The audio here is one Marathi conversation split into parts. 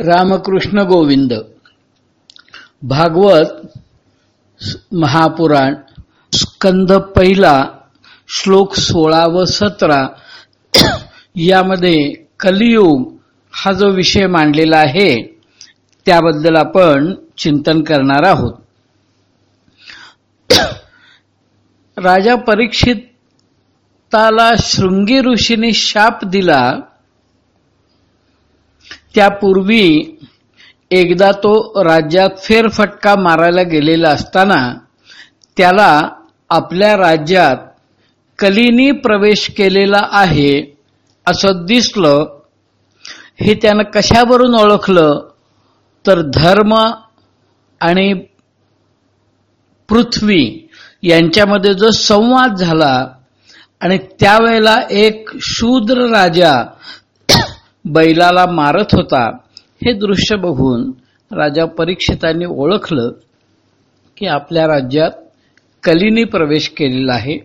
रामकृष्ण गोविंद भागवत महापुराण स्कंद पहिला श्लोक सोळा व सतरा यामध्ये कलियुग हा जो विषय मांडलेला आहे त्याबद्दल आपण चिंतन करणार आहोत. राजा परीक्षिताला शृंगी ऋषीने शाप दिला. त्यापूर्वी एकदा तो राज्यात फेरफटका मारायला गेलेला असताना त्याला आपल्या राज्यात कलीनी प्रवेश केलेला आहे असं दिसलं. हे त्यानं कशावरून ओळखलं? तर धर्म आणि पृथ्वी यांच्यामध्ये जो संवाद झाला आणि त्यावेळेला एक शूद्र राजा बैलाला मारत होता. हे दृश्य बघून राजा परीक्षितांनी ओळखलं की आपल्या राज्यात कलीने प्रवेश केलेला आहे.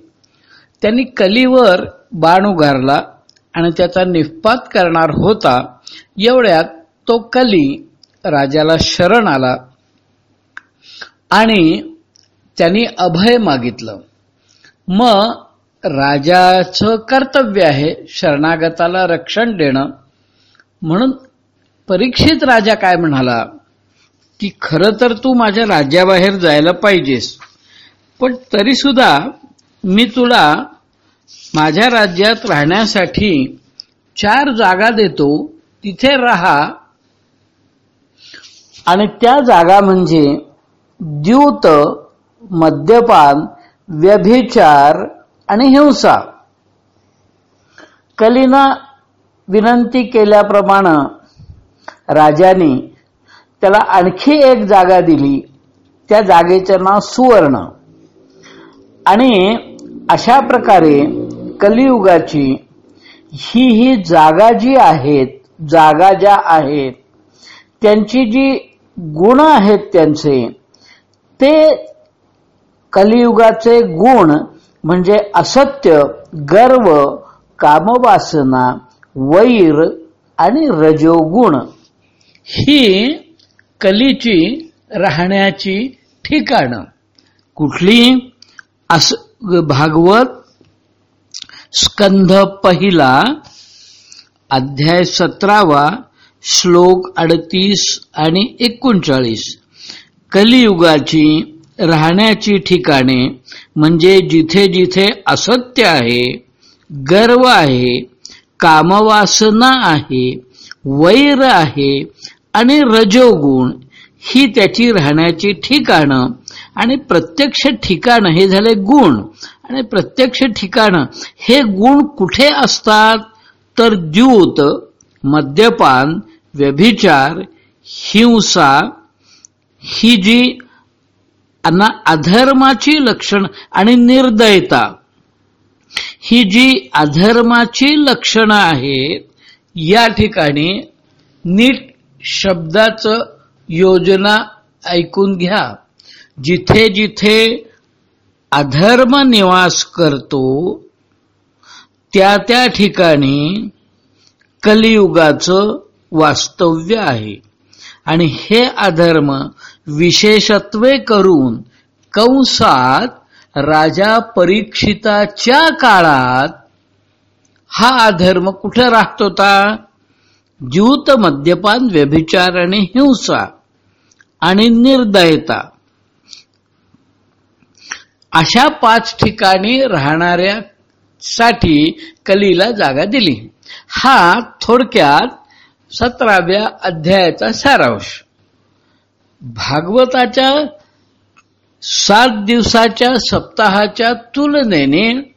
त्यांनी कलीवर बाण उगारला आणि त्याचा निष्पात करणार होता. एवढ्यात तो कली राजाला शरण आला आणि त्यांनी अभय मागितलं. मग राजाचं कर्तव्य आहे शरणागताला रक्षण देणं. म्हणून परीक्षित राजा काय म्हणाला? की खरं तर तू माझ्या राज्याबाहेर जायला पाहिजेस. पण तरी सुद्धा मी तुला माझ्या राज्यात राहण्यासाठी चार जागा देतो. तिथे राहा. आणि त्या जागा म्हणजे द्यूत मद्यपान व्यभिचार आणि हिंसा. कलीना विनंती केल्याप्रमाणे राजाने त्याला आणखी एक जागा दिली. त्या जागेचं नाव सुवर्ण. आणि अशा प्रकारे कलियुगाची ही ही जागा जी आहेत जागा ज्या आहेत त्यांची जी गुण आहेत त्यांचे ते कलियुगाचे गुण म्हणजे असत्य गर्व कामवासना वैर आणि रजोगुण. ही कलीची राहण्याची ठिकाणं. कुठली अस भागवत स्कंध पहिला अध्याय सतरावा श्लोक अडतीस आणि एकोणचाळीस. कलियुगाची राहण्याची ठिकाणे म्हणजे जिथे जिथे असत्य आहे गर्व आहे कामवासना आहे वैर आहे आणि रजोगुण. ही त्याची राहण्याची ठिकाणं आणि प्रत्यक्ष ठिकाण हे झाले गुण. आणि प्रत्यक्ष ठिकाण हे गुण कुठे असतात? तर द्यूत मद्यपान व्यभिचार हिंसा ही जी अधर्माची लक्षण आणि निर्दयता. ही जी अधर्माची लक्षणं आहेत या ठिकाणी नीट शब्दाचं योजना ऐकून घ्या. जिथे जिथे अधर्म निवास करतो त्या त्या ठिकाणी कलियुगाचं वास्तव्य आहे. आणि हे अधर्म विशेषत्वे करून कंसात राजा परीक्षिताच्या काळात हा अधर्म कुठे राहत होता? ज्यूत मद्यपान व्यभिचार आणि हिंसा आणि निर्दयता. अशा पाच ठिकाणी राहणाऱ्या साठी कलीला जागा दिली. हा थोडक्यात सतराव्या अध्यायाचा सारांश. भागवताच्या सात दिवसाच्या सप्ताहाच्या तुलनेने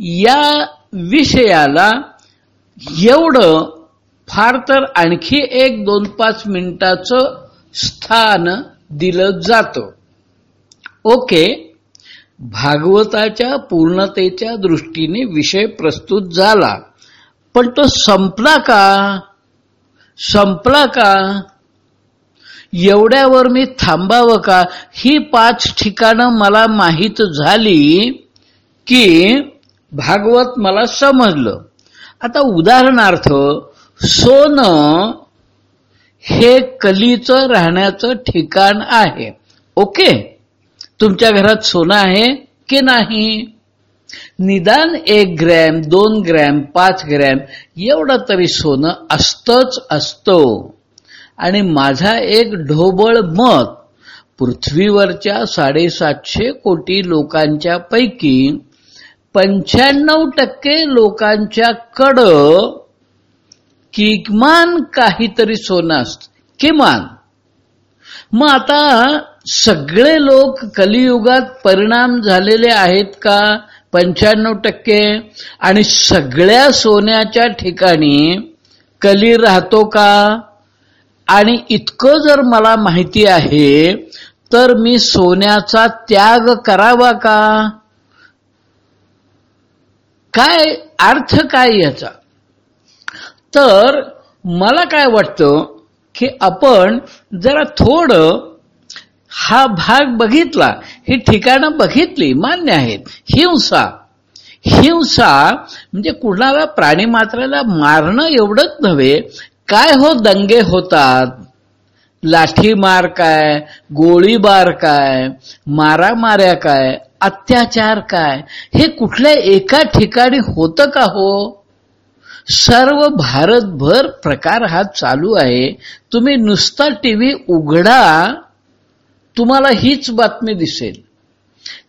या विषयाला एवढं फार तर आणखी एक दोन पाच मिनिटाचं स्थान दिलं जातं. ओके? भागवताच्या पूर्णतेच्या दृष्टीने विषय प्रस्तुत झाला. पण तो संपला का? संपला का? एवढ्यावर मी थांबावं का? ही पाच ठिकाणं मला माहीत झाली की भागवत मला समजलं. आता उदाहरणार्थ सोनं हे कलीचं राहण्याचं ठिकाण आहे. ओके? तुमच्या घरात सोनं आहे की नाही? निदान एक ग्रॅम दोन ग्रॅम पाच ग्रॅम एवढं तरी सोनं असतच असतं. आणि माझा एक ढोबळ मत पृथ्वीवरच्या साडेसातशे कोटी लोकांच्या पैकी पंच्याण्णव टक्के लोकांच्या कड किमान काहीतरी सोनं असत. किमान. मग आता सगळे लोक कलियुगात परिणाम झालेले आहेत का? पंच्याण्णव टक्के. आणि सगळ्या सोन्याच्या ठिकाणी कली राहतो का? आणि इतकं जर मला माहिती आहे तर मी सोन्याचा त्याग करावा का? काय अर्थ काय याचा? तर मला काय वाटतं की आपण जरा थोडं हा भाग बघितला ही ठिकाणं बघितली मान्य आहेत. हिंसा. हिंसा म्हणजे कुणाला प्राणी मात्राला मारणं एवढंच नव्हे काय हो दंगे होतात? लाठीमार काय? गोळीबार काय? मारामाऱ्या काय? अत्याचार काय? हे कुठल्या एका ठिकाणी होतं का हो? सर्व भारतभर प्रकार हा चालू आहे. तुम्ही नुसता टीव्ही उघडा तुम्हाला हीच बातमी दिसेल.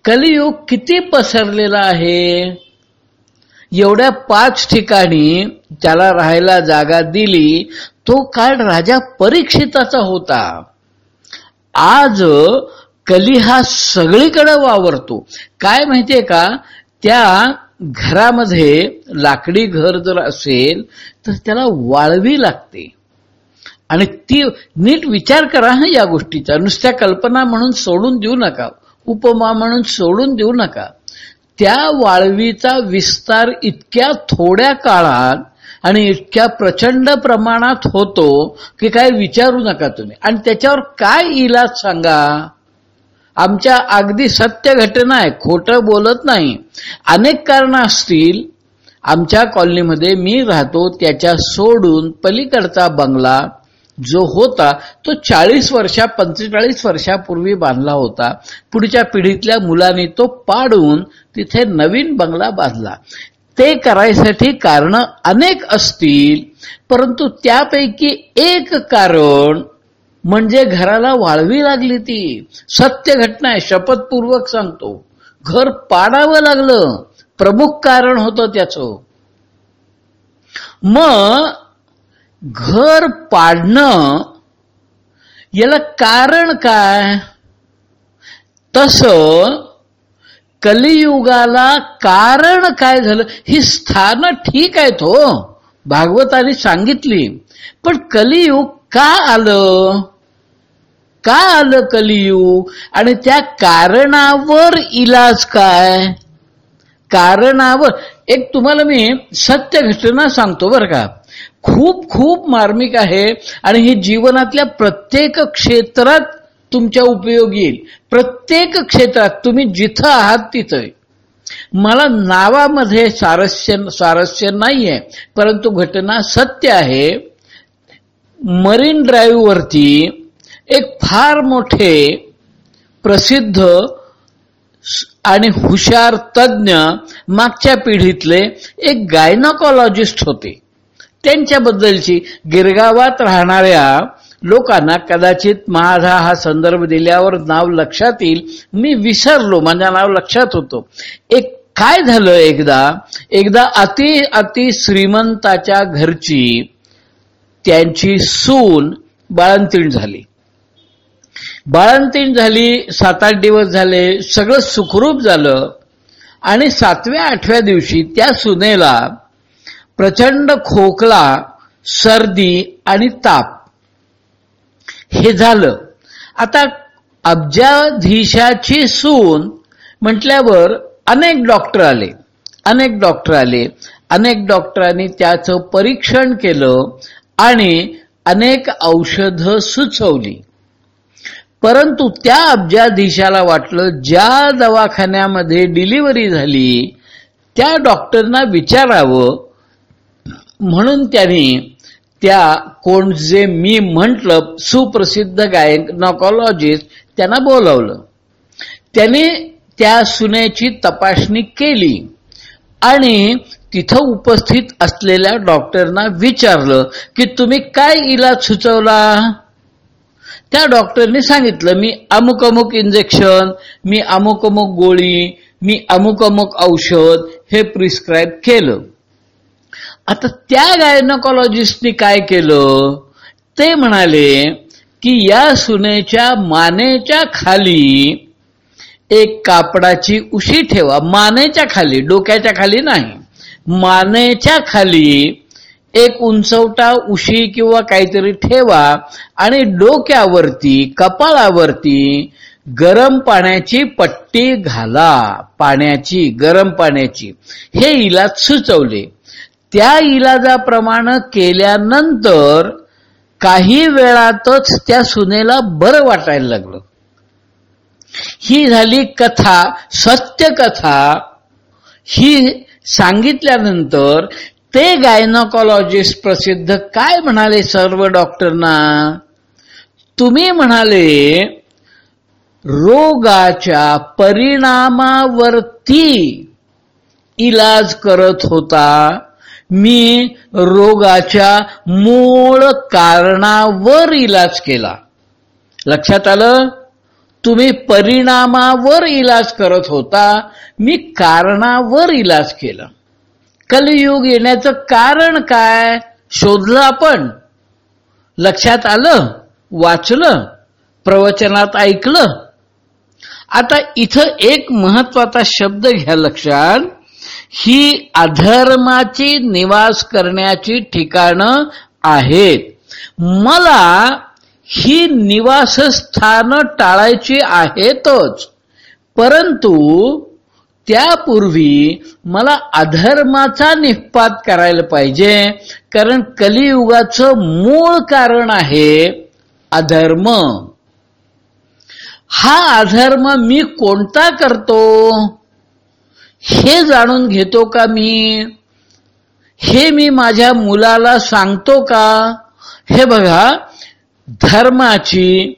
कलियुग किती पसरलेला आहे? एवढ्या पाच ठिकाणी त्याला राहायला जागा दिली तो काळ राजा परीक्षिताचा होता. आज कली हा सगळीकडे वावरतो. काय माहितीये का? त्या घरामध्ये लाकडी घर जर असेल तर त्याला वाळवी लागते. आणि ती नीट विचार करा हा या गोष्टीचा. नुसत्या कल्पना म्हणून सोडून देऊ नका. उपमा म्हणून सोडून देऊ नका. त्या वाळवीचा विस्तार इतक्या थोड्या काळात आणि इतक्या प्रचंड प्रमाणात होतो की काय विचारू नका तुम्ही. आणि त्याच्यावर काय इलाज सांगा? आमच्या अगदी सत्य घटना आहे खोटं बोलत नाही. अनेक कारण असतील. आमच्या कॉलनीमध्ये मी राहतो त्याच्या सोडून पलीकडचा बंगला जो होता तो चाळीस वर्षा पंचेचाळीस वर्षापूर्वी बांधला होता. पुढच्या पिढीतल्या मुलांनी तो पाडून तिथे नवीन बंगला बांधला. ते करायसाठी कारण अनेक असतील परंतु त्यापैकी एक कारण म्हणजे घराला वाळवी लागली ती. सत्य घटना आहे शपथपूर्वक सांगतो. घर पाडावं लागलं. प्रमुख कारण होतं त्याचं. मग घर पाडणं याला कारण काय? तस कलियुगाला कारण काय झालं? ही स्थान ठीक आहेत हो. भागवताने सांगितली. पण कलियुग का आलं? का आलं कलियुग? आणि त्या कारणावर इलाज काय? कारणावर. एक तुम्हाला मी सत्य घटना सांगतो बरं का. खूप खूप मार्मिक आहे आणि ही जीवनातल्या प्रत्येक क्षेत्रात तुमच्या उपयोगी येईल. प्रत्येक क्षेत्रात तुम्ही जिथं आहात तिथं मला नावामध्ये सारस्य स्वारस्य नाहीये परंतु घटना सत्य आहे. मरीन ड्राईव्ह वरती एक फार मोठे प्रसिद्ध आणि हुशार तज्ज्ञ मागच्या पिढीतले एक गायनॉकॉलॉजिस्ट होते. त्यांच्याबद्दलची गिरगावात राहणाऱ्या लोकांना कदाचित माझा हा संदर्भ दिल्यावर नाव लक्षात येईल. मी विसरलो माझ्या नाव लक्षात होतो. एक काय झालं एकदा? एकदा अति अति श्रीमंताच्या घरची त्यांची सून बाळंतीण झाली. बाळंतीण झाली सात आठ दिवस झाले सगळं सुखरूप झालं. आणि सातव्या आठव्या दिवशी त्या सुनेला प्रचंड खोकला सर्दी आणि ताप. हे झालं. आता अब्जाधीशाची सून म्हटल्यावर अनेक डॉक्टर आले. अनेक डॉक्टर आले. अनेक डॉक्टरांनी त्याचं परीक्षण केलं आणि अनेक औषधं सुचवली. परंतु त्या अब्जाधीशाला वाटलं ज्या दवाखान्यामध्ये डिलिव्हरी झाली त्या डॉक्टरना विचारावं म्हणून त्यांनी त्या कोण जे मी म्हंटल सुप्रसिद्ध गायक नॉकॉलॉजिस्ट त्यांना बोलवलं. त्याने त्या सुनेची तपासणी केली आणि तिथं उपस्थित असलेल्या डॉक्टरना विचारलं की तुम्ही काय इलाज सुचवला? त्या डॉक्टरने सांगितलं मी अमुक अमुक इंजेक्शन मी अमुक अमुक गोळी मी अमुक अमुक औषध हे प्रिस्क्राईब केलं. आता त्या गायनॉकॉलॉजिस्टनी काय केलं? ते म्हणाले की या सुनेच्या मानेच्या खाली एक कापडाची उशी ठेवा. मानेच्या खाली डोक्याच्या खाली नाही. मानेच्या खाली एक उंचवटा उशी किंवा काहीतरी ठेवा आणि डोक्यावरती कपाळावरती गरम पाण्याची पट्टी घाला. पाण्याची गरम पाण्याची. हे इलाज सुचवले. त्या इलाजाप्रमाणे केल्यानंतर काही वेळातच त्या सुनेला बरं वाटायला लागलं. ही झाली कथा सत्य कथा. ही सांगितल्यानंतर ते गायनॉकॉलॉजिस्ट प्रसिद्ध काय म्हणाले सर्व डॉक्टरना? तुम्ही म्हणाले रोगाच्या परिणामावरती इलाज करत होता. मी रोगाच्या मूळ कारणावर इलाज केला. लक्षात आलं? तुम्ही परिणामावर इलाज करत होता मी कारणावर इलाज केला. कलियुग येण्याचं कारण काय? शोधलं आपण. लक्षात आलं? वाचलं? प्रवचनात ऐकलं? आता इथं एक महत्त्वाचा शब्द घ्या लक्षात. ही अधर्माची निवास करण्याची ठिकाणं आहेत. मला ही निवासस्थान टाळायची आहेतच. परंतु त्यापूर्वी मला अधर्माचा निष्पात करायला पाहिजे. कारण कलियुगाचं मूळ कारण आहे अधर्म. हा अधर्म मी कोणता करतो? हे जाणून घेतो का मी? हे मी माझ्या मुलाला सांगतो का? हे बघा धर्माची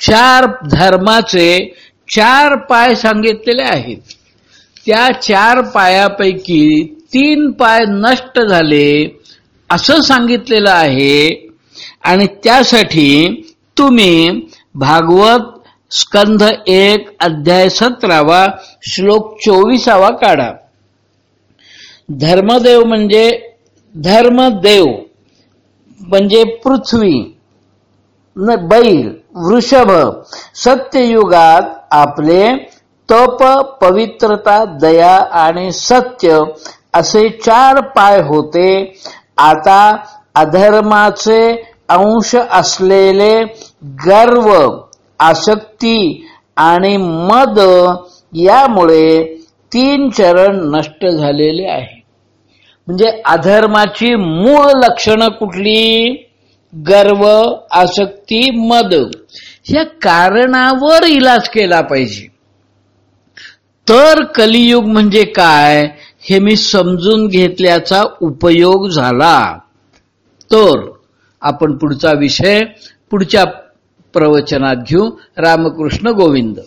चार धर्माचे चार पाय सांगितलेले आहेत. त्या चार पायापैकी तीन पाय नष्ट झाले असं सांगितलेलं आहे. आणि त्यासाठी तुम्ही भागवत स्कंध एक अध्याय सतरावा श्लोक चोवीसावा काढा. धर्मदेव म्हणजे धर्मदेव म्हणजे पृथ्वी बैल वृषभ सत्ययुगात आपले तप पवित्रता दया आणि सत्य असे चार पाय होते. आता अधर्माचे अंश असलेले गर्व आसक्ती आणि मद यामुळे तीन चरण नष्ट झालेले आहे. म्हणजे अधर्माची मूळ लक्षणं कुठली? गर्व आसक्ती मद. या कारणावर इलाज केला पाहिजे. तर कलियुग म्हणजे काय? हे मी समजून घेतल्याचा उपयोग झाला. तर आपण पुढचा विषय पुढच्या प्रवचनात घेऊ. रामकृष्ण गोविंद.